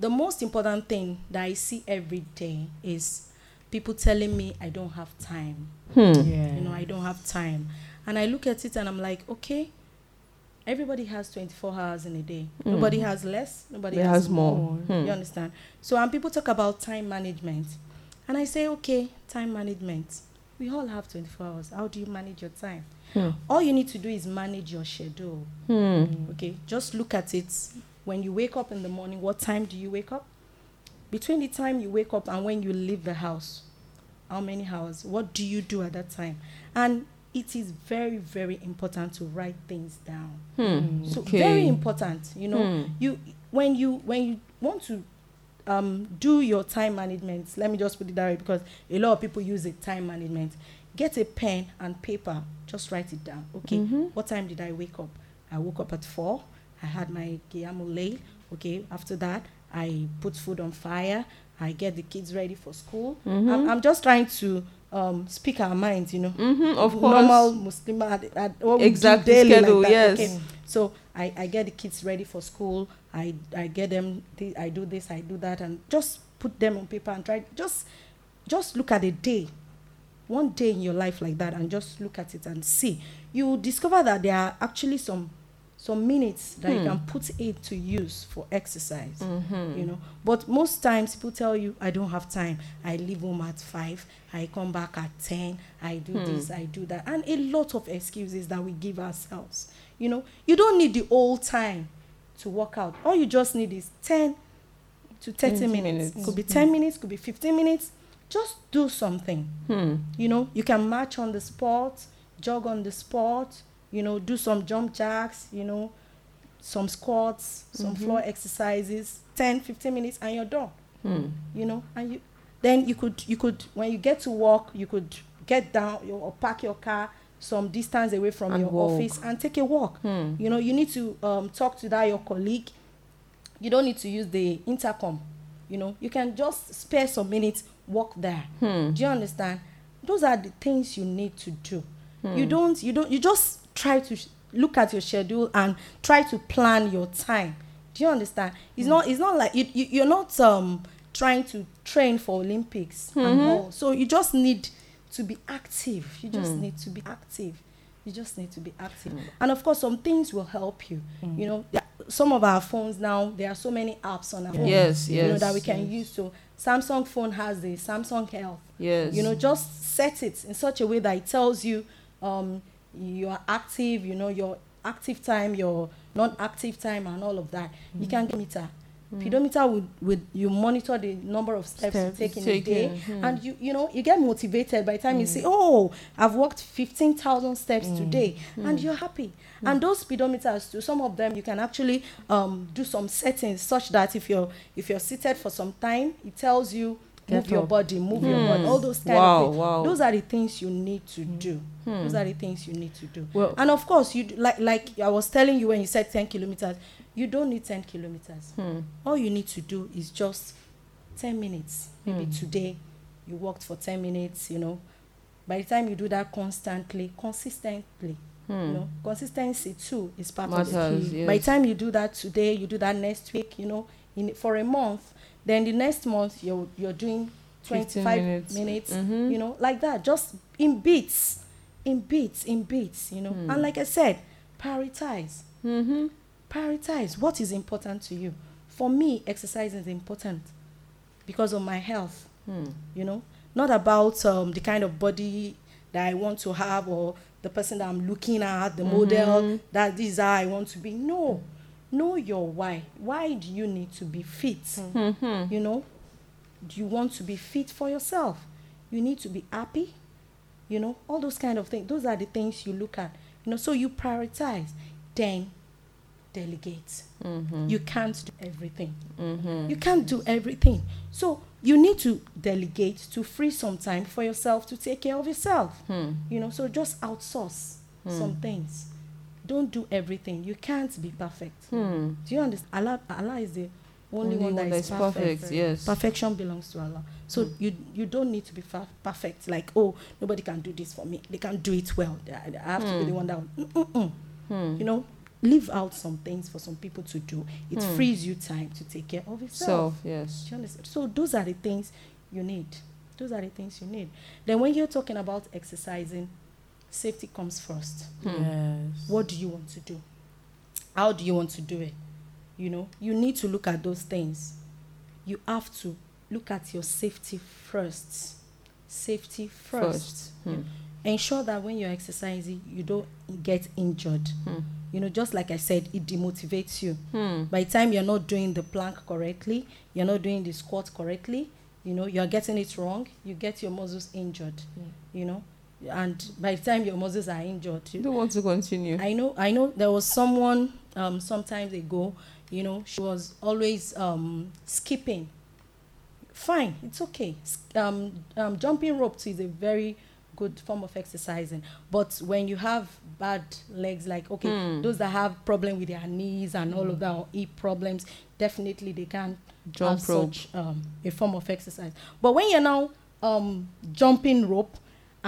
The most important thing that I see every day is people telling me I don't have time. hmm. yeah. You know, I don't have time. And I look at it and I'm like, okay, everybody has 24 hours in a day. Nobody has less, nobody has, has more. more. Hmm. You understand? So, and people talk about time management. And I say, okay, time management. We all have 24 hours. How do you manage your time? Hmm. All you need to do is manage your schedule. Hmm. Okay, just look at it. When you wake up in the morning, what time do you wake up? Between the time you wake up and when you leave the house, how many hours? What do you do at that time? And it is very, very important to write things down. Hmm. So Okay. very important. You know, Hmm. you when you when you want to um, do your time management. Let me just put it that way because a lot of people use it time management. Get a pen and paper. Just write it down. Okay, Mhm. what time did I wake up? I woke up at four. I had my Qiyamul Okay, after that, I put food on fire. I get the kids ready for school. Mm-hmm. I'm, I'm just trying to um, speak our minds, you know. Mhm, of course Normal Muslim, at, at, what we do Exactly, daily like schedule, that, yes. okay. So I, I get the kids ready for school. I, I get them, thi- I do this, I do that, and just put them on paper and try. Just, just look at a day, one day in your life like that, and just look at it and see. You discover that there are actually some, some minutes that you Hmm. can put it to use for exercise. Mhm. You know, but most times people tell you, I don't have time. I leave home at five. I come back at ten. I do Hmm. this. I do that, and a lot of excuses that we give ourselves. You know, you don't need the whole time to work out. All you just need is ten to thirty minutes. minutes. Could be ten minutes. Could be fifteen minutes. Just do something. Hmm. You know, you can march on the spot, jog on the spot, you know, do some jump jacks, you know, some squats, some floor exercises, 10, 15 minutes, and you're done. Hmm. You know, and you then you could you could when you get to work, you could get down you, or park your car some distance away from And your walk. office and take a walk. Hmm. You know, you need to um, talk to that your colleague. You don't need to use the intercom. You know, you can just spare some minutes, walk there. Hmm. Do you understand? Those are the things you need to do. You Hmm. don't. You don't. You just try to sh- look at your schedule and try to plan your time. Do you understand? It's Hmm. not. It's not like you, you. You're not um trying to train for Olympics Mm-hmm. and all. So you just need to be active. You just need to be active. You just need to be active. And of course, some things will help you. You know, some of our phones now, there are so many apps on our phone. Yes, You know, that we can use. So Samsung phone has the Samsung Health. Yes. You know, just set it in such a way that it tells you um, you are active, you know, your active time, your non-active time, and all of that. You mm. can get meter. Mm. Pedometer would, would you monitor the number of steps, Steps you take in a day, taken, and you you know you get motivated by the time you see, oh, I've walked fifteen thousand steps today, and you're happy. And those speedometers too, some of them you can actually um, do some settings such that if you're if you're seated for some time, it tells you move your body move your body Hmm. all those kind Wow, of things wow. those are the things you need to Hmm. do those are the things you need to do Well, and of course you like like i was telling you when you said 10 kilometers you don't need 10 kilometers Hmm. all you need to do is just 10 minutes maybe Hmm. today you walked for 10 minutes you know by the time you do that constantly consistently you know consistency too is part of Matters, it yes. by the time you do that today you do that next week you know in for a month then the next month you're you're doing 25 minutes. minutes, Mhm. you know like that just in beats in beats in beats you know Hmm. and like i said prioritize Mm-hmm. prioritize what is important to you for me exercise is important because of my health Hmm. you know not about um, the kind of body that i want to have or the person that i'm looking at the model that is how i want to be no know your why. Why do you need to be fit? Mm-hmm. you know do you want to be fit for yourself? You need to be happy you know all those kind of things. Those are the things you look at you know so you prioritize then delegate. Mm-hmm. you can't do everything. You can't do everything. So you need to delegate to free some time for yourself to take care of yourself. Hmm. you know so just outsource some things don't do everything you can't be perfect Hmm. do you understand allah, allah is the only, one that is that's perfect, Yes. perfection belongs to allah so you you don't need to be fa- perfect like oh nobody can do this for me they can do it well i, I have to be the one that will- Mm-mm-mm. Hmm. you know leave out some things for some people to do it Hmm. frees you time to take care of yourself Self. Yes. do you understand? So those are the things you need. Those are the things you need. Then when you're talking about exercising, safety comes first. yes. What do you want to do? How do you want to do it? You know, you need to look at those things. You have to look at your safety first. Safety first. First. Hmm. Ensure that when you're exercising, you don't get injured. Hmm. You know, just like I said, it demotivates you Hmm. by the time you're not doing the plank correctly you're not doing the squat correctly you know you're getting it wrong you get your muscles injured you know and by the time your muscles are injured You don't want to continue. i know i know there was someone um sometimes ago you know she was always um skipping fine it's okay um, um jumping rope too is a very good form of exercising but when you have bad legs like okay Hmm. those that have problem with their knees and all of that or hip problems definitely they can't Jump have rope. such um, a form of exercise but when you're now um jumping rope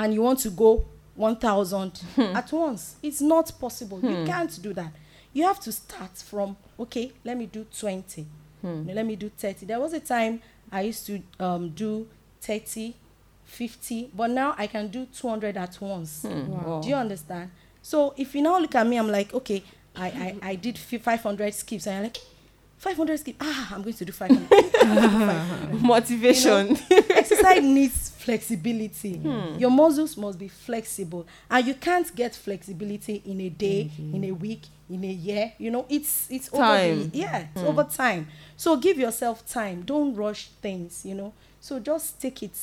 and you want to go 1000 Hmm. at once it's not possible you can't do that you have to start from okay let me do 20 Hmm. let me do 30 there was a time i used to um, do 30 50 but now i can do 200 at once Hmm. Wow. Wow. do you understand so if you now look at me i'm like okay i i, I did 500 skips and you're like 500 skips ah i'm going to do 500 500. Motivation. exercise needs flexibility Hmm. your muscles must be flexible and you can't get flexibility in a day in a week in a year you know it's it's over Time. Hmm. the, yeah it's over time so give yourself time don't rush things you know so just take it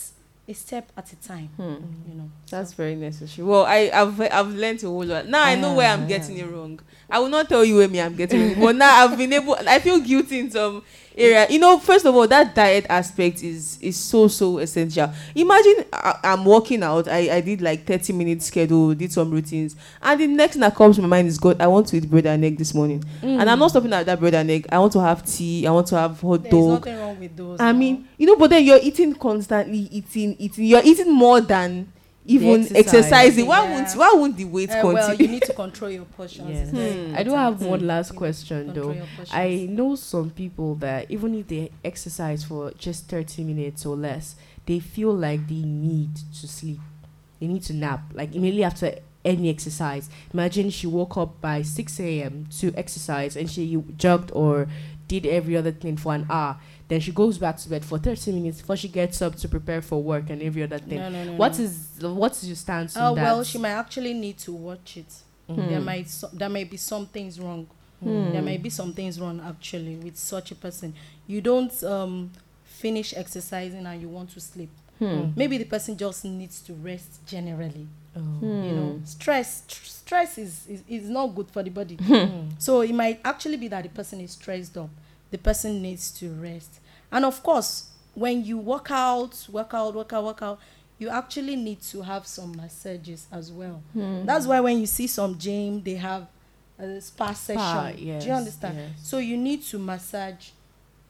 a step at a time Hmm. you know That's very necessary. Well, I, I've I've learned a whole lot. Now I know where I'm getting it wrong. I will not tell you where me I'm getting it wrong. But now I've been able I feel guilty in some area. You know, first of all, that diet aspect is is so so essential. Imagine I, I'm working out. I, I did like 30 minutes schedule, did some routines, and the next thing that comes to my mind is God, I want to eat bread and egg this morning. And I'm not stopping at that bread and egg. I want to have tea, I want to have hot there's dog. nothing wrong with those I now. mean, you know, but then you're eating constantly, eating, eating. You're eating more than even exercise. exercising. Why Yeah. won't why won't the weight Uh, well you need to control your portions Yes. Hmm. I do have one Hmm. last question though. I know some people that even if they exercise for just 30 minutes or less, they feel like they need to sleep. They need to nap. Like immediately after any exercise. Imagine she woke up by 6 a.m. to exercise and she jogged or did every other thing for an hour. Then she goes back to bed for 30 minutes before she gets up to prepare for work and every other thing. no, no, no, What no. is what's your stance Oh on that? well, she might actually need to watch it. Hmm. There might so, there might be some things wrong. Hmm. There might be some things wrong actually with such a person. You don't um, finish exercising and you want to sleep. Hmm. Maybe the person just needs to rest generally. Oh. You know, stress tr- stress is, is is not good for the body. Hmm. So it might actually be that the person is stressed up. The person needs to rest. And of course, when you work out work out work out work out you actually need to have some massages as well Hmm. that's why when you see some gym they have a spa session yes, do you understand yes. so you need to massage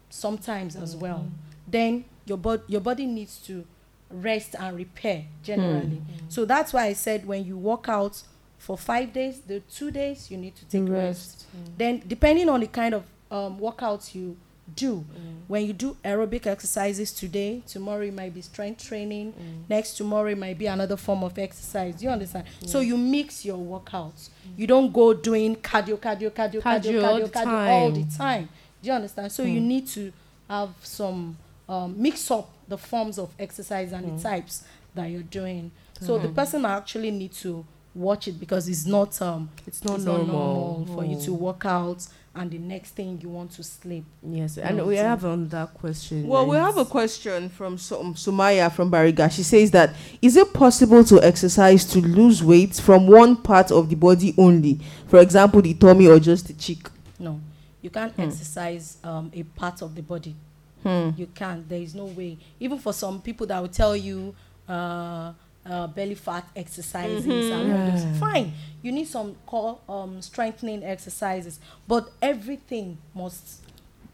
sometimes as Mm-hmm. well then your body your body needs to rest and repair generally Hmm. so that's why i said when you work out for five days the two days you need to take rest, then depending on the kind of um, workouts you do. Mm. When you do aerobic exercises today tomorrow it might be strength training. Mm. Next tomorrow it might be another form of exercise. Do you understand? So you mix your workouts. Mm. You don't go doing cardio cardio cardio cardio Cardio all cardio the cardio all the time. do you understand? So you need to have some um, mix up the forms of exercise and the types that you're doing. So the person actually need to watch it because it's not um It's not normal. for you to work out and the next thing you want to sleep Yes, and we so- have another question. Well, we have a question from Sum- Sumaya from Bariga. She says that is it possible to exercise to lose weight from one part of the body only? For example, the tummy or just the cheek. no you can't exercise um, a part of the body Hmm. you can't there is no way even for some people that will tell you uh, uh, belly fat exercises. And all those. Fine you need some core um, strengthening exercises but everything must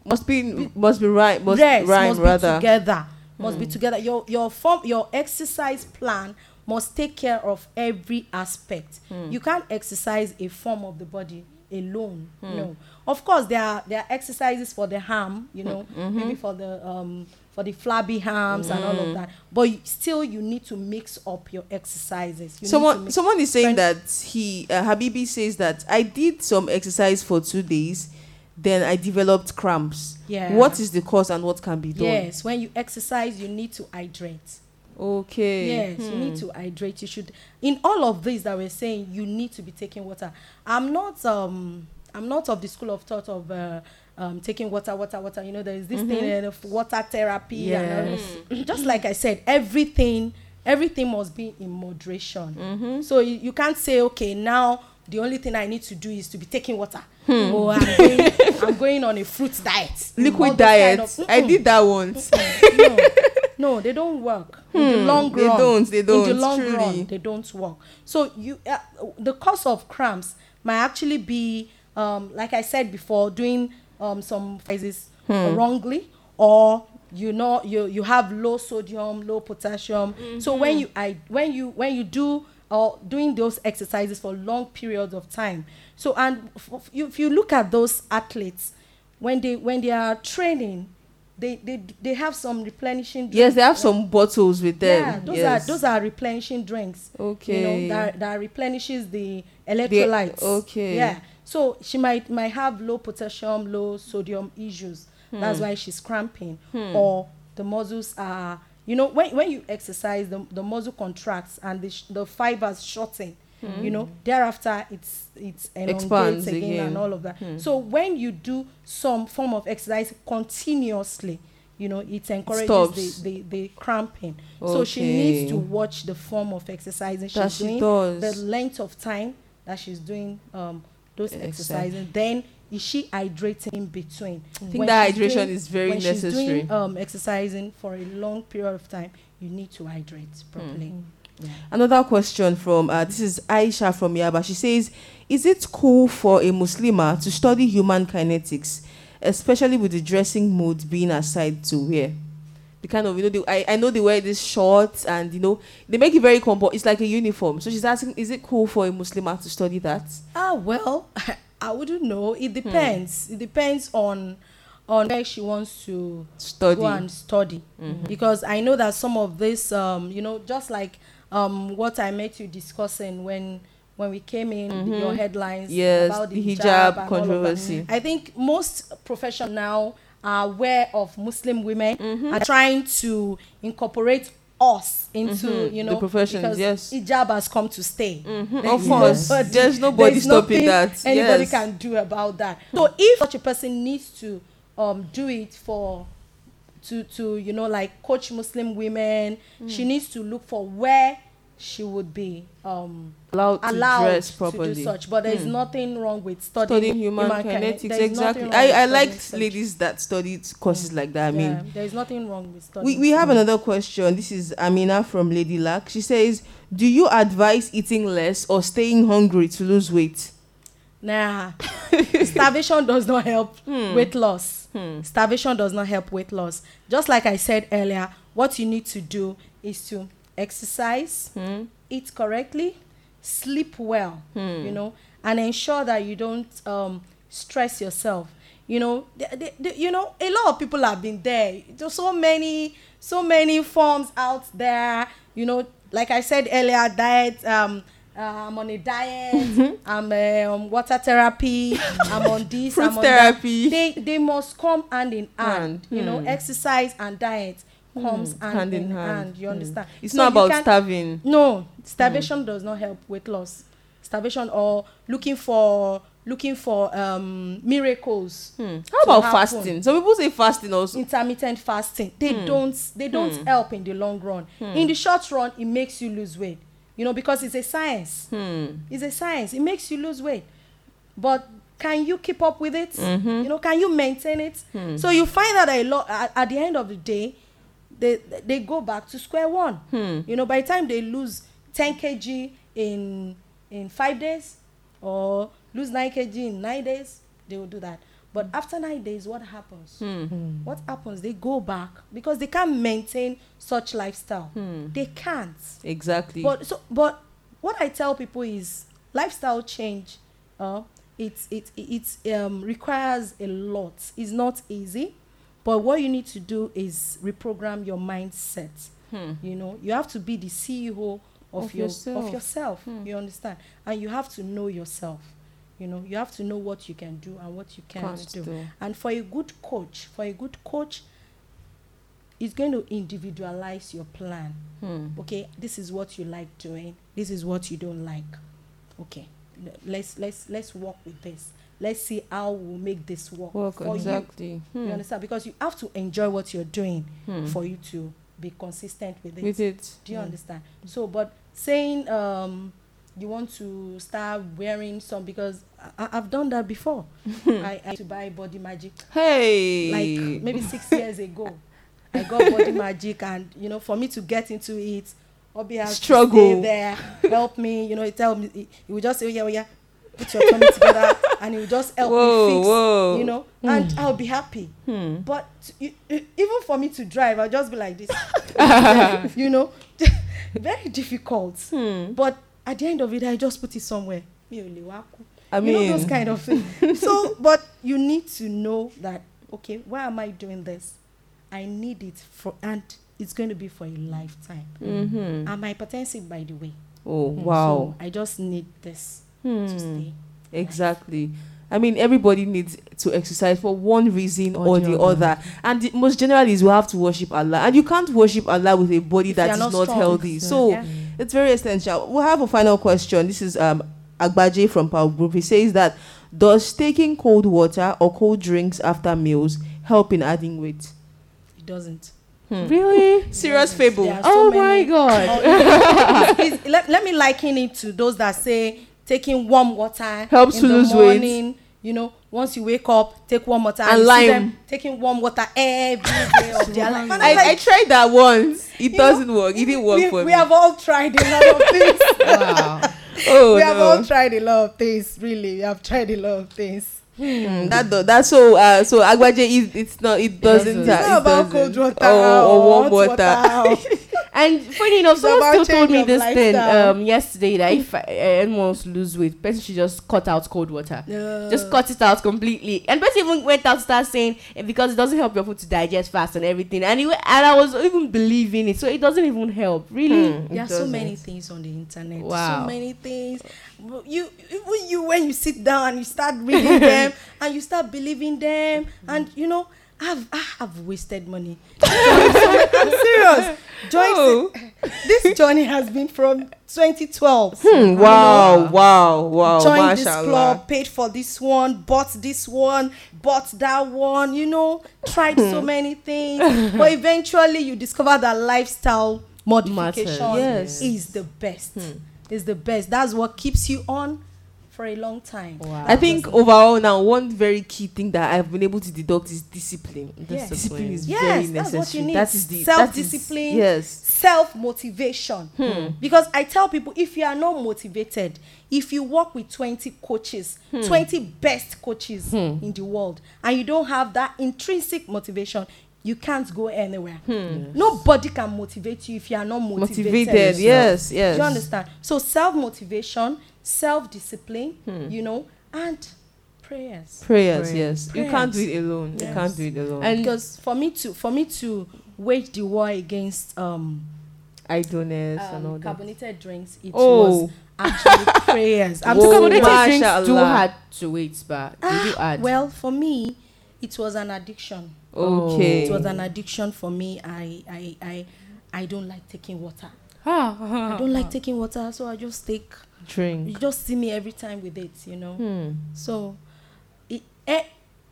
Must be must be right. Must yes, rhyme must rather. be together must be together. Your your form your exercise plan must take care of every aspect. You can't exercise a form of the body alone no. Of course there are there are exercises for the ham you know maybe for the um for the flabby hams and all of that but still you need to mix up your exercises you Someone someone is saying that he uh, Habibi says that I did some exercise for two days, then I developed cramps. Yeah. What is the cause and what can be done? yes when you exercise you need to hydrate Okay. Yes, you need to hydrate. You should. In all of this that we're saying, you need to be taking water. I'm not. Um, I'm not of the school of thought of uh, um, taking water, water, water. You know, there is this thing uh, of water therapy. And all this. Just like I said, everything, everything must be in moderation. So you, you can't say, okay, now the only thing I need to do is to be taking water. Or I'm going, I'm going on a fruit diet. Liquid diet. kind of- I did that once. no, no, they don't work. In the long Hmm, they run, don't, they In don't, the long truly. run, they don't work. So you, uh, the cause of cramps might actually be, um, like I said before, doing um, some exercises Hmm. wrongly, or you know you you have low sodium, low potassium. So Mm-hmm. when you I when you when you do or doing those exercises for long periods of time. So and f- if you look at those athletes, when they when they are training, they they they have some replenishing. drinks, yes, they have some bottles with them. Yeah, those yes. are those are replenishing drinks. Okay. You know that that replenishes the electrolytes. okay. Yeah. So she might might have low potassium, low sodium issues. Hmm. That's why she's cramping. Or the muscles are you know when when you exercise the the muscle contracts and the sh- the fibers shorten. You know, thereafter it's it's elongates Hmm. Expands again, again. Hmm. and all of that. So when you do some form of exercise continuously, you know, it encourages the, the, the cramping. So she needs to watch the form of exercising she's That she doing, does. the length of time that she's doing um, those Exercise. exercising. Then is she hydrating in between? I think that hydration is very necessary. She's doing, um, exercising for a long period of time, you need to hydrate properly. Hmm. Yeah. Another question from uh, this is Aisha from Yaba. She says, "Is it cool for a Muslima to study human kinetics, especially with the dressing mode being aside to wear?" The kind of you know, the, I I know they wear these shorts and you know they make it very compo. It's like a uniform. So she's asking, "Is it cool for a Muslima to study that?" Ah well, I wouldn't know. Hmm. It depends. It depends on on where she wants to Study. go and study Mm-hmm. because I know that some of this, um, you know, just like um, what I met you discussing when when we came in your headlines Mm-hmm. Yes, about the, hijab hijab, and all of that. controversy. I think most profession now are aware of Muslim women Mm-hmm. are trying to incorporate us into Mhm, you the know professions, because yes. hijab has come to stay. Mhm, There of course. nobody- There's nobody there is stopping that. Anybody Yes. can do about that. So if such a person needs to um, do it for to to you know like coach Muslim women, Mm. she needs to look for where she would be um, allowed to allowed dress to properly. do such. But there's Hmm. nothing wrong with studying, studying human, kinet- kinetics exactly i i liked such. ladies that studied courses like that i mean yeah, there's nothing wrong with studying. we, we have another question this is amina from Ladi Lak she says do you advise eating less or staying hungry to lose weight Nah, starvation does not help Hmm. weight loss. Hmm. Starvation does not help weight loss. Just like I said earlier, what you need to do is to exercise, Hmm. eat correctly, sleep well, Hmm. you know, and ensure that you don't um, stress yourself. You know, the, the, the, you know, a lot of people have been there. There's so many, so many forms out there. You know, like I said earlier, diet. Um, uh, I'm on a diet. I'm uh, on water therapy. I'm on this. Fruit I'm on therapy. That. They they must come hand in hand. Hand, You know, hmm. exercise and diet comes hand, in hand. You Hmm. understand? it's So not about starving no, starvation does not help weight loss. Starvation or looking for looking for um, miracles. Hmm. how about happen. fasting some people say fasting also Intermittent fasting. They Hmm. don't they don't help in the long run. In the short run, it makes you lose weight. You know, because it's a science. hmm. It's a science. It makes you lose weight. But can you keep up with it? Mhm. You know, can you maintain it? Hmm. So you find that a lot at, at the end of the day, they they go back to square one. Hmm. You know, by the time they lose 10 kg in in five days or lose 9 kg in nine days, they will do that. But after nine days, what happens? Hmm. What happens? They go back because they can't maintain such lifestyle. Hmm. They can't. exactly But so, but what I tell people is lifestyle change. Uh, it it it um requires a lot. It's not easy, but what you need to do is reprogram your mindset. Hmm. You know, you have to be the CEO of, Of your yourself. of yourself. Hmm. You understand, and you have to know yourself. You know, you have to know what you can do and what you can't, Can't do. do. And for a good coach, for a good coach, is going to individualize your plan Hmm. okay this is what you like doing this is what you don't like okay let's let's let's work with this let's see how we'll make this work, work for exactly. You Hmm. you understand? Because you have to enjoy what you're doing Hmm. for you to be consistent with it. With it. Do you Hmm. understand? So but saying um you want to start wearing some because I, i've done that before. I, I to buy body magic hey! like maybe six years ago. I got body magic and you know for me to get into it obi has to Struggle. there help me you know he tell me he would just say oh yeah oh yeah put your tummy together and it will just help Whoa, me fix whoa. you know and i'll be happy. Hmm. but even for me to drive i'll just be like this. You know very difficult. Hmm. but at the end of it i just put it somewhere. Mi ò lè wá kú. I you know those kind of things. So but you need to know that okay why am i doing this? I need it for and it's going to be for a lifetime. Mhm. i'm hypertensive by the way? Oh wow. so i just need this Hmm. Exactly. I mean, everybody needs to exercise for one reason or, Or the the other. other. And the, most generally is we have to worship Allah. And you can't worship Allah with a body If that is not, not healthy. So Yeah. it's very essential. We'll have a final question. This is um Agbaje from Power Group. He says that does taking cold water or cold drinks after meals help in adding weight? it doesn't Hmm. Really? Serious fable. So Oh my god. Oh, let, let me liken it to those that say taking warm water Helps in to the lose weight. morning, You know, once you wake up, take warm water And you see lime. them taking warm water every day of their life. I, I like, tried that once. It doesn't know, work. It didn't work we, for we me. have all tried a lot of things. wow. oh we have no. all tried a lot of things. Really, we have tried a lot of things. Hmm, that do, that's so uh, so agbaje is it's not it doesn't doesn't. uh, It's it not about doesn't. cold water or, or warm hot water. And funny enough, someone still told me this thing lifestyle. um, yesterday that if uh, anyone wants to lose weight, person should just cut out cold water. Just cut it out completely. And person even went out to start saying eh, because it doesn't help your food to digest fast and everything. And it, and I was even believing it, so it doesn't even help. Really. Hmm, There are so doesn't. many things on the internet. Wow. So many things. You even you when you sit down and you start reading them and you start believing them and you know I've I have wasted money. I'm serious. Joyce, Oh. this journey has been from 2012. Hmm, wow, wow, wow, joined this mashallah. club, paid for this one, bought this one, bought that one, you know, tried so Hmm. many things. but eventually you discover that lifestyle modification yes. is the best. Hmm. Is the best. That's what keeps you on for a long time. Wow. I think overall now one very key thing that I've been able to deduct is discipline. Yes. Discipline is Yes, very that's necessary. what you need. That is the Self-discipline. Yes. self motivation Hmm. because i tell people if you are not motivated if you work with 20 coaches Hmm. 20 best coaches in the world and you don't have that intrinsic motivation you can't go anywhere nobody can motivate you if you are not motivated, Hmm. Motivated. Yes. Do Yes. you understand so self motivation self discipline Hmm. you know and prayers Prayers. Prayers. Yes. You can't do it alone. You can't do it alone. And- because for me to for me to wage the war against um idleness and all um, that. carbonated drinks it Oh. was actually prayers i'm Whoa, talking Carbonated about drinks do mashallah. hard to wait, but did you Ah, add? well for me it was an addiction Okay. it was an addiction for me i i i i don't like taking water Ah, i don't like taking water so i just take you Drink. just see me every time with it you know Hmm. so it eh,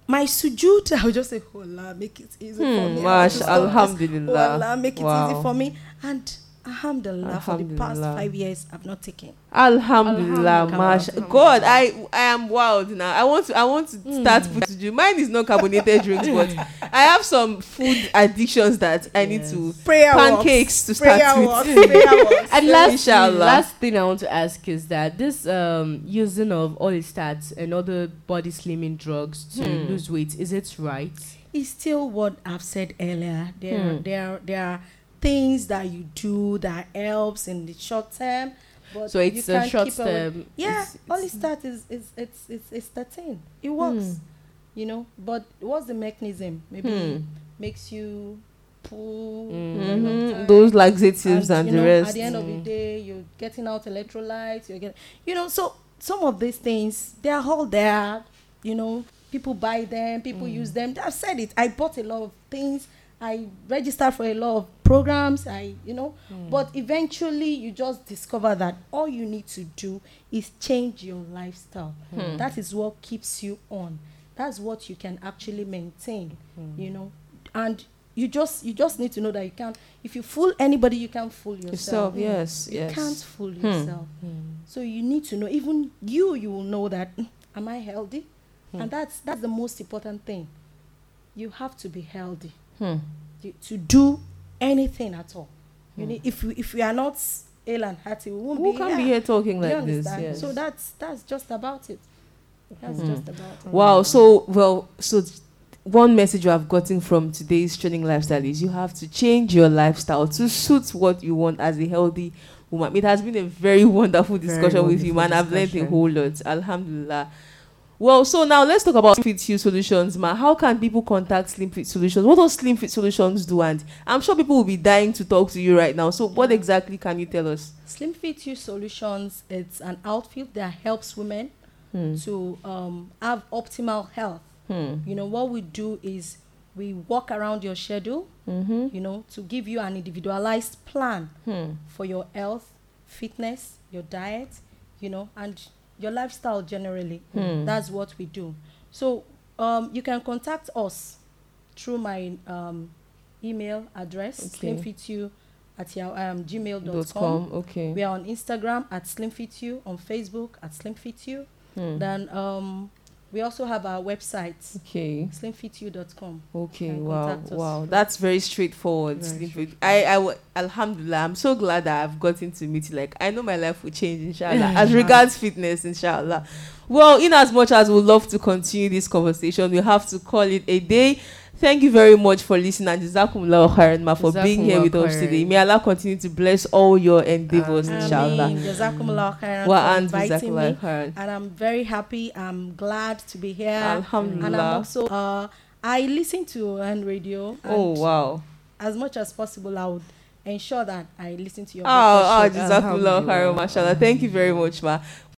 my sujud i will just say allah make it easy for Hmm. me I Mash. Alhamdulillah. allah make it Wow. easy for me and alhamdulillah, for the past five years i've not taken Alhamdulillah, Alhamdulillah. mash. God, I I am wild now. I want to I want to start put to do. Mine is not carbonated drinks, but I have some food addictions that I need to prayer pancakes to start prayer with. prayer. And last thing, Inshallah. last thing I want to ask is that this um, using of Olistat and other body slimming drugs to Hmm. lose weight is it right? it's still what I've said earlier. There, Hmm. there, there are things that you do that helps in the short term, but So it's a short term. Yeah, it's- all it's- it start is is it's it's it's thirteen. It works, Hmm. you know. But what's the mechanism? Maybe Hmm. makes you pull. Mm. for a long Mhm. Those laxatives and, you the know, rest. At the end of the Mm. day, you're getting out electrolytes. You're getting, you know, so some of these things they are all there. You know, people buy them, people Mm. use them. I've said it. I bought a lot of things. I registered for a lot of programs. I, you know, Mm. but eventually you just discover that all you need to do is change your lifestyle. Hmm. That is what keeps you on. That's what you can actually maintain. Hmm. You know, and you just you just need to know that you can't. If you fool anybody, you can't fool yourself. Yourself, yes, You yes. can't fool Hmm. yourself. So you need to know. Even you, you will know that. "Mm, Am I healthy? Hmm. And that's that's the most important thing. You have to be healthy Hmm. to do anything at all. You Hmm. need if we if we are not ill and hearty, we won't Who be can here. be here talking you like this? Yes. So that's that's just about it. That's Hmm. just about it. Wow. So well, so one message you have gotten from today's training lifestyle is you have to change your lifestyle to suit what you want as a healthy woman. It has been a very wonderful Very discussion with you, man. wonderful I've learned a whole lot. Alhamdulillah. Well, so now let's talk about Slim Fit You Solutions, ma. How can people contact Slim Fit Solutions? What does Slim Fit Solutions do? And I'm sure people will be dying to talk to you right now. So, what exactly can you tell us? Slim Fit You Solutions, it's an outfit that helps women Hmm. to um, have optimal health. Hmm. You know, what we do is we walk around your schedule, Mm-hmm. you know, to give you an individualized plan Hmm. for your health, fitness, your diet, you know, and your lifestyle generally. Hmm. That's what we do. So um, you can contact us through my um, email address, Okay. slimfityou at your, um, gmail.com. com. Okay. We are on Instagram at slimfityou, on Facebook at slimfityou. Hmm. Then um, we also have our website, Okay. slimfityou.com. Okay, wow, wow, that's very straightforward. Very Fit. I, I, w- Alhamdulillah, I'm so glad that I've gotten to meet you. Like, I know my life will change, inshallah, as regards fitness, inshallah. Well, in as much as we'd love to continue this conversation, we have to call it a day. Thank you very much for listening and Jazakumullah khairan ma for being here with us today. May Allah continue to bless all your endeavors, Ameen. inshallah. Jazakumullah khairan for and inviting me. And I'm very happy. I'm glad to be here. Alhamdulillah. And I'm also uh, I listen to Enradio. Oh, wow. As much as possible, I would ensure that I listen to your. Oh, oh, breakfast show. Jazakumullah khairan, Alhamdulillah. mashallah. Thank you very much, ma.